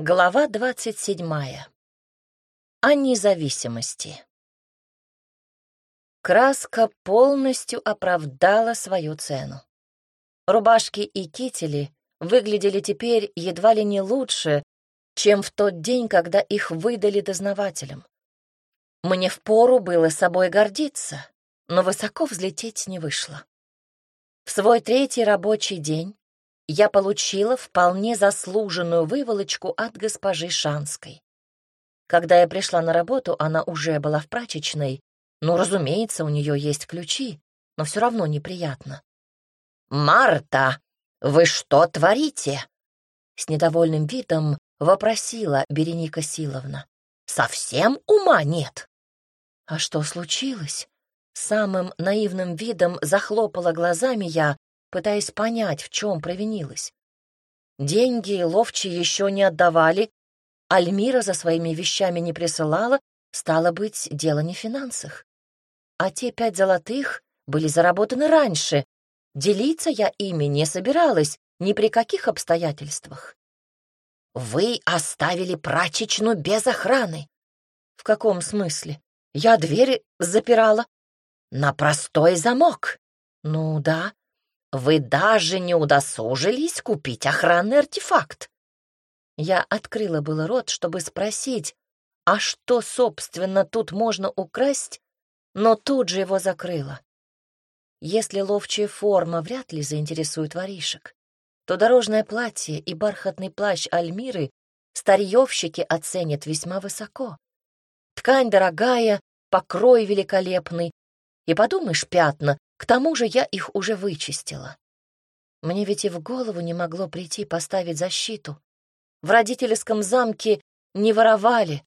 Глава двадцать седьмая. О независимости. Краска полностью оправдала свою цену. Рубашки и кители выглядели теперь едва ли не лучше, чем в тот день, когда их выдали дознавателям. Мне впору было собой гордиться, но высоко взлететь не вышло. В свой третий рабочий день я получила вполне заслуженную выволочку от госпожи Шанской. Когда я пришла на работу, она уже была в прачечной. Ну, разумеется, у нее есть ключи, но все равно неприятно. «Марта, вы что творите?» С недовольным видом вопросила Береника Силовна. «Совсем ума нет?» «А что случилось?» Самым наивным видом захлопала глазами я, пытаясь понять, в чем провинилась. Деньги ловчи еще не отдавали, Альмира за своими вещами не присылала, стало быть, дело не в финансах. А те пять золотых были заработаны раньше. Делиться я ими не собиралась ни при каких обстоятельствах. «Вы оставили прачечную без охраны». «В каком смысле? Я двери запирала». «На простой замок». «Ну да». «Вы даже не удосужились купить охранный артефакт». Я открыла было рот, чтобы спросить, а что, собственно, тут можно украсть, но тут же его закрыла. Если ловчая форма вряд ли заинтересует воришек, то дорожное платье и бархатный плащ Альмиры старьевщики оценят весьма высоко. Ткань дорогая, покрой великолепный, и подумаешь, пятна, к тому же я их уже вычистила. Мне ведь и в голову не могло прийти поставить защиту. В родительском замке не воровали,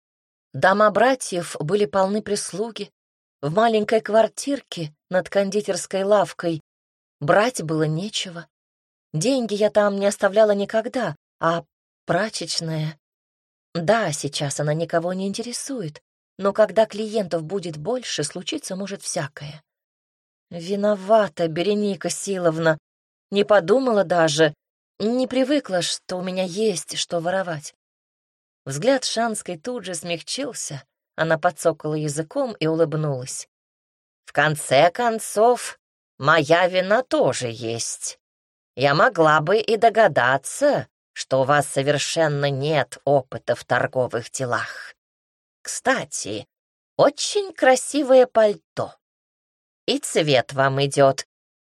дома братьев были полны прислуги. В маленькой квартирке над кондитерской лавкой брать было нечего. Деньги я там не оставляла никогда, а прачечная... Да, сейчас она никого не интересует, но когда клиентов будет больше, случиться может всякое. Виновата, Береника Силовна. Не подумала даже, не привыкла, что у меня есть что воровать. Взгляд Шанской тут же смягчился, она подсокала языком и улыбнулась. В конце концов, моя вина тоже есть. Я могла бы и догадаться, что у вас совершенно нет опыта в торговых делах. Кстати, очень красивое пальто. И цвет вам идет.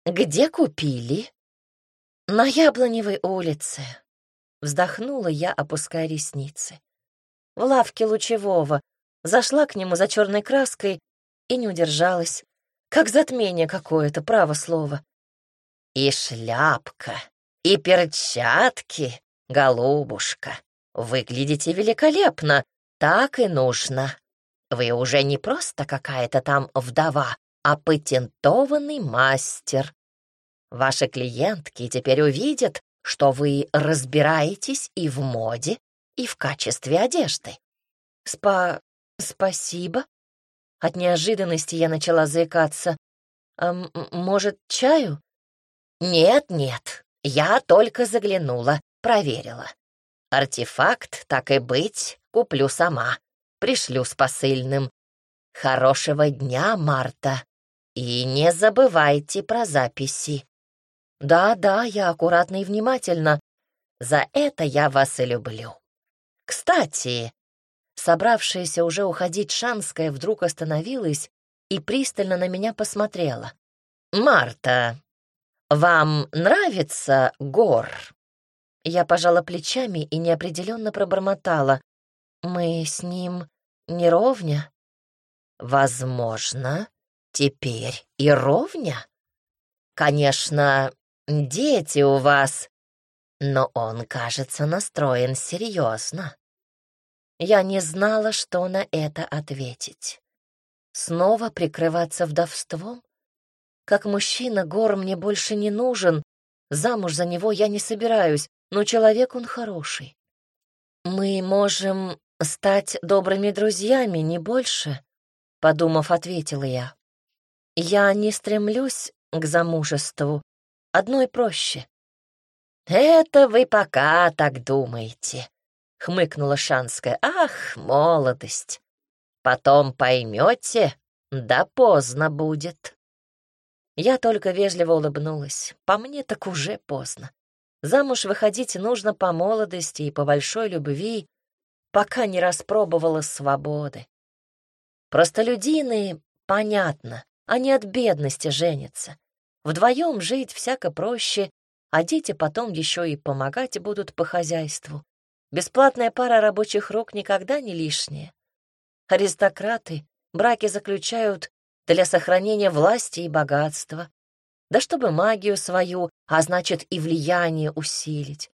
Где купили? На Яблоневой улице. Вздохнула я, опуская ресницы. В лавке Лучевого. Зашла к нему за черной краской и не удержалась. Как затмение какое-то, право слово. И шляпка, и перчатки, голубушка. Выглядите великолепно, так и нужно. Вы уже не просто какая-то там вдова, а патентованный мастер. Ваши клиентки теперь увидят, что вы разбираетесь и в моде, и в качестве одежды. Спа... спасибо. От неожиданности я начала заикаться. А, может, чаю? «Нет-нет, я только заглянула, проверила. Артефакт, так и быть, куплю сама, пришлю с посыльным. Хорошего дня, Марта, и не забывайте про записи». «Да-да, я аккуратно и внимательно. За это я вас и люблю. Кстати...» Собравшаяся уже уходить Шанская вдруг остановилась и пристально на меня посмотрела. «Марта, «Вам нравится Гор?» Я пожала плечами и неопределенно пробормотала. «Мы с ним не ровня?» «Возможно, теперь и ровня. Конечно, дети у вас, но он, кажется, настроен серьезно». Я не знала, что на это ответить. Снова прикрываться вдовством? Как мужчина Гор мне больше не нужен, замуж за него я не собираюсь, но человек он хороший. Мы можем стать добрыми друзьями, не больше, подумав, ответила я. Я не стремлюсь к замужеству, одно и проще. Это вы пока так думаете. — хмыкнула Шанская. «Ах, молодость! Потом поймете, да поздно будет». Я только вежливо улыбнулась. По мне так уже поздно. Замуж выходить нужно по молодости и по большой любви, пока не распробовала свободы. Простолюдины, понятно, они от бедности женятся. Вдвоем жить всяко проще, а дети потом еще и помогать будут по хозяйству. Бесплатная пара рабочих рук никогда не лишняя. Аристократы браки заключают для сохранения власти и богатства, да чтобы магию свою, а значит и влияние усилить.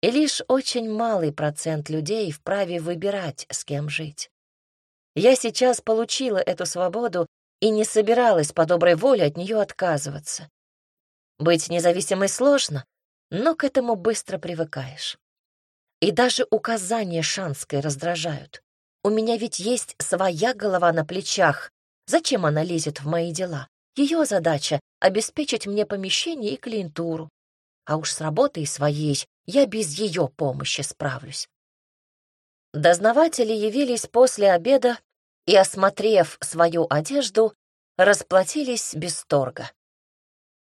И лишь очень малый процент людей вправе выбирать, с кем жить. Я сейчас получила эту свободу и не собиралась по доброй воле от нее отказываться. Быть независимой сложно, но к этому быстро привыкаешь. И даже указания Шанской раздражают. У меня ведь есть своя голова на плечах. Зачем она лезет в мои дела? Ее задача — обеспечить мне помещение и клиентуру. А уж с работой своей я без ее помощи справлюсь. Дознаватели явились после обеда и, осмотрев свою одежду, расплатились без торга.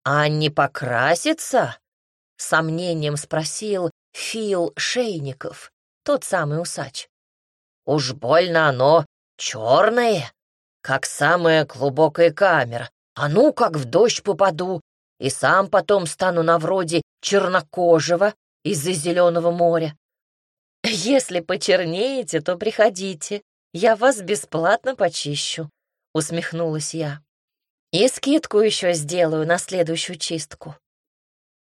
«А не покрасится?» — сомнением спросил Фил Шейников, тот самый усач. «Уж больно оно черное, как самая глубокая камера. А ну, как в дождь попаду, и сам потом стану на вроде чернокожего из-за зеленого моря. Если почернеете, то приходите, я вас бесплатно почищу», — усмехнулась я. «И скидку еще сделаю на следующую чистку».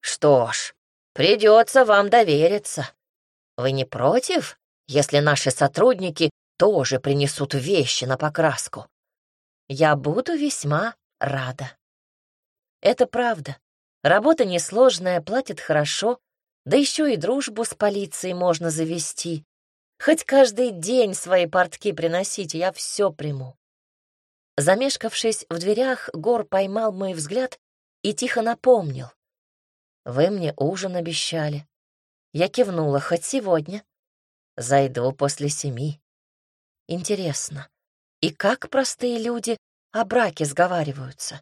«Что ж, придется вам довериться. Вы не против, если наши сотрудники тоже принесут вещи на покраску? Я буду весьма рада». Это правда. Работа несложная, платит хорошо, да еще и дружбу с полицией можно завести. Хоть каждый день свои портки приносить, я все приму. Замешкавшись в дверях, Гор поймал мой взгляд и тихо напомнил. «Вы мне ужин обещали». Я кивнула, хоть сегодня. Зайду после семи. Интересно, и как простые люди о браке сговариваются?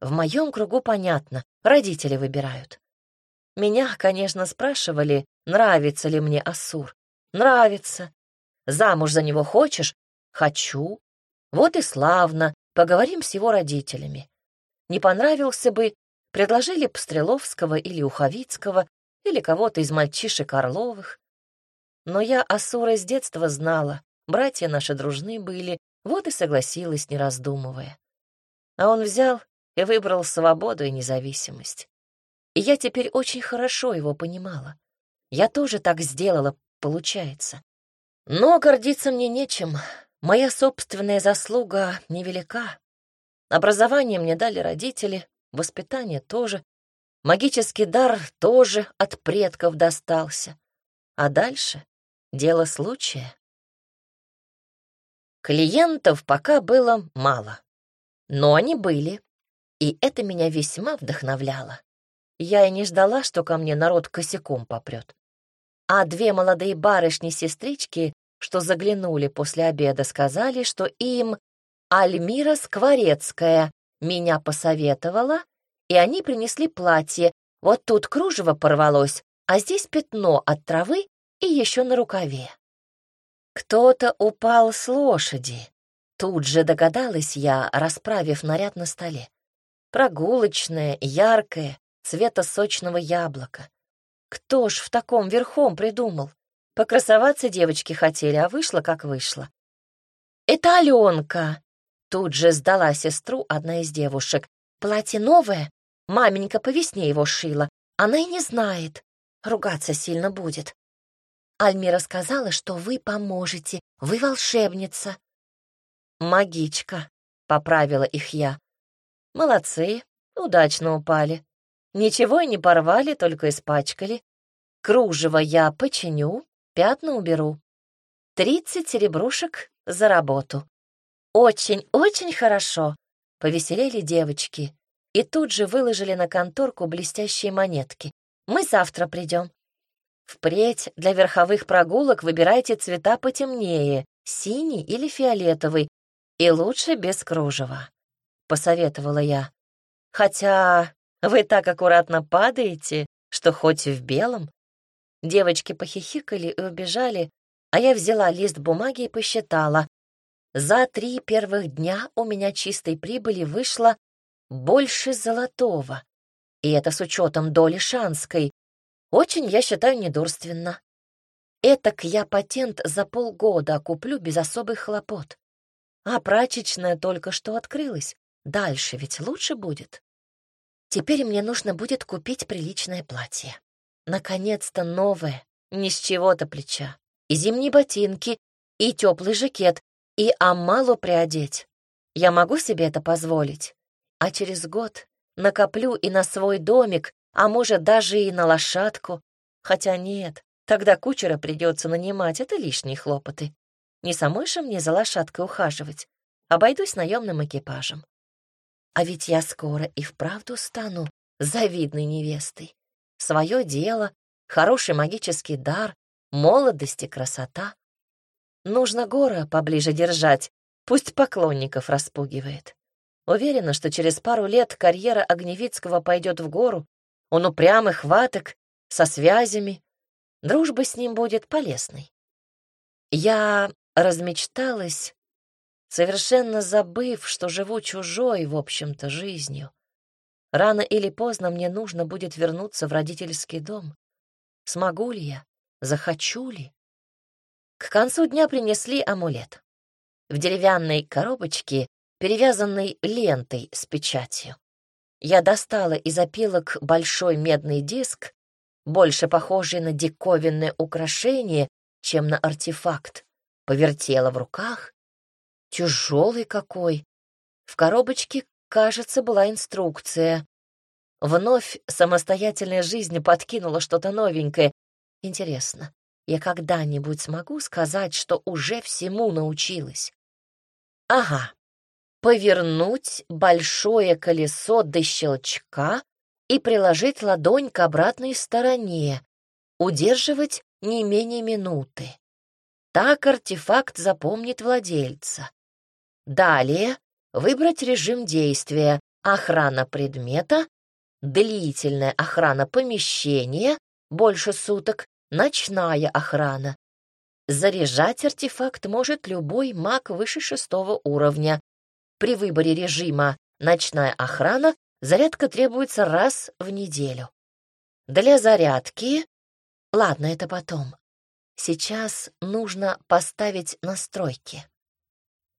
В моем кругу понятно, родители выбирают. Меня, конечно, спрашивали, нравится ли мне Асур. Нравится. Замуж за него хочешь? Хочу. Вот и славно. Поговорим с его родителями. Не понравился бы, предложили Пстреловского или Уховицкого, или кого-то из мальчишек Орловых. Но я Асура с детства знала, братья наши дружны были, вот и согласилась, не раздумывая. А он взял и выбрал свободу и независимость. И я теперь очень хорошо его понимала. Я тоже так сделала, получается. Но гордиться мне нечем. Моя собственная заслуга невелика. Образование мне дали родители, воспитание тоже. Магический дар тоже от предков достался. А дальше — дело случая. Клиентов пока было мало, но они были, и это меня весьма вдохновляло. Я и не ждала, что ко мне народ косяком попрет а две молодые барышни-сестрички, что заглянули после обеда, сказали, что им Альмира Скворецкая меня посоветовала, и они принесли платье. Вот тут кружево порвалось, а здесь пятно от травы и еще на рукаве. Кто-то упал с лошади. Тут же догадалась я, расправив наряд на столе. Прогулочное, яркое, цвета сочного яблока. Кто ж в таком верхом придумал? Покрасоваться девочки хотели, а вышло как вышло. «Это Аленка!» Тут же сдала сестру одна из девушек. «Платье новое? Маменька по весне его шила. Она и не знает. Ругаться сильно будет. Альмира сказала, что вы поможете. Вы волшебница». «Магичка», — поправила их я. «Молодцы, удачно упали. Ничего и не порвали, только испачкали. Кружево я починю, пятна уберу. Тридцать серебрушек за работу. Очень-очень хорошо. Повеселели девочки и тут же выложили на конторку блестящие монетки. Мы завтра придем. Впредь для верховых прогулок выбирайте цвета потемнее, синий или фиолетовый, и лучше без кружева», — посоветовала я. «Хотя вы так аккуратно падаете, что хоть в белом». Девочки похихикали и убежали, а я взяла лист бумаги и посчитала. За три первых дня у меня чистой прибыли вышло больше золотого. И это с учетом доли шанской. Очень, я считаю, недурственно. Этак я патент за полгода куплю без особых хлопот. А прачечная только что открылась. Дальше ведь лучше будет. Теперь мне нужно будет купить приличное платье. Наконец-то новое, ни с чего-то плеча. И зимние ботинки, и теплый жакет, и Амалу приодеть. Я могу себе это позволить. А через год накоплю и на свой домик, а может, даже и на лошадку. Хотя нет, тогда кучера придется нанимать, это лишние хлопоты. Не самой же мне за лошадкой ухаживать. Обойдусь наемным экипажем. А ведь я скоро и вправду стану завидной невестой. Свое дело, хороший магический дар, молодость и красота. Нужно гора поближе держать, пусть поклонников распугивает. Уверена, что через пару лет карьера Огневицкого пойдет в гору. Он упрямый, хваток, со связями. Дружба с ним будет полезной. Я размечталась, совершенно забыв, что живу чужой, в общем-то, жизнью. Рано или поздно мне нужно будет вернуться в родительский дом. Смогу ли я? Захочу ли? К концу дня принесли амулет. В деревянной коробочке, перевязанной лентой с печатью. Я достала из опилок большой медный диск, больше похожий на диковинное украшение, чем на артефакт, повертела в руках. Тяжелый какой. В коробочке, кажется, была инструкция. Вновь самостоятельная жизнь подкинула что-то новенькое. Интересно, я когда-нибудь смогу сказать, что уже всему научилась? Ага. Повернуть большое колесо до щелчка и приложить ладонь к обратной стороне, удерживать не менее минуты. Так артефакт запомнит владельца. Далее выбрать режим действия охрана предмета, длительная охрана помещения, больше суток, ночная охрана. Заряжать артефакт может любой маг выше шестого уровня. При выборе режима «Ночная охрана» зарядка требуется раз в неделю. Для зарядки... Ладно, это потом. Сейчас нужно поставить настройки.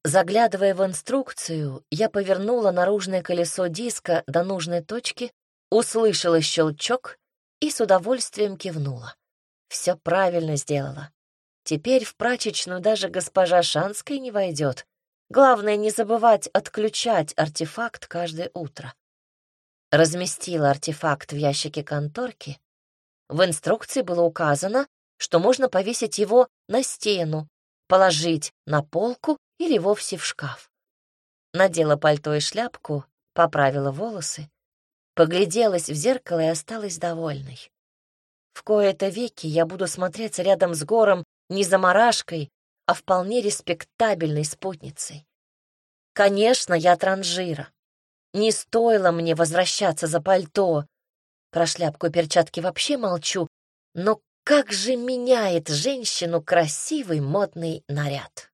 Заглядывая в инструкцию, я повернула наружное колесо диска до нужной точки, услышала щелчок и с удовольствием кивнула. Все правильно сделала. Теперь в прачечную даже госпожа Шанская не войдет. Главное не забывать отключать артефакт каждое утро. Разместила артефакт в ящике конторки. В инструкции было указано, что можно повесить его на стену, положить на полку или вовсе в шкаф. Надела пальто и шляпку, поправила волосы, погляделась в зеркало и осталась довольной. В кои-то веки я буду смотреться рядом с гором не заморашкой, а вполне респектабельной спутницей. Конечно, я транжира. Не стоило мне возвращаться за пальто. Про шляпку и перчатки вообще молчу, но как же меняет женщину красивый модный наряд.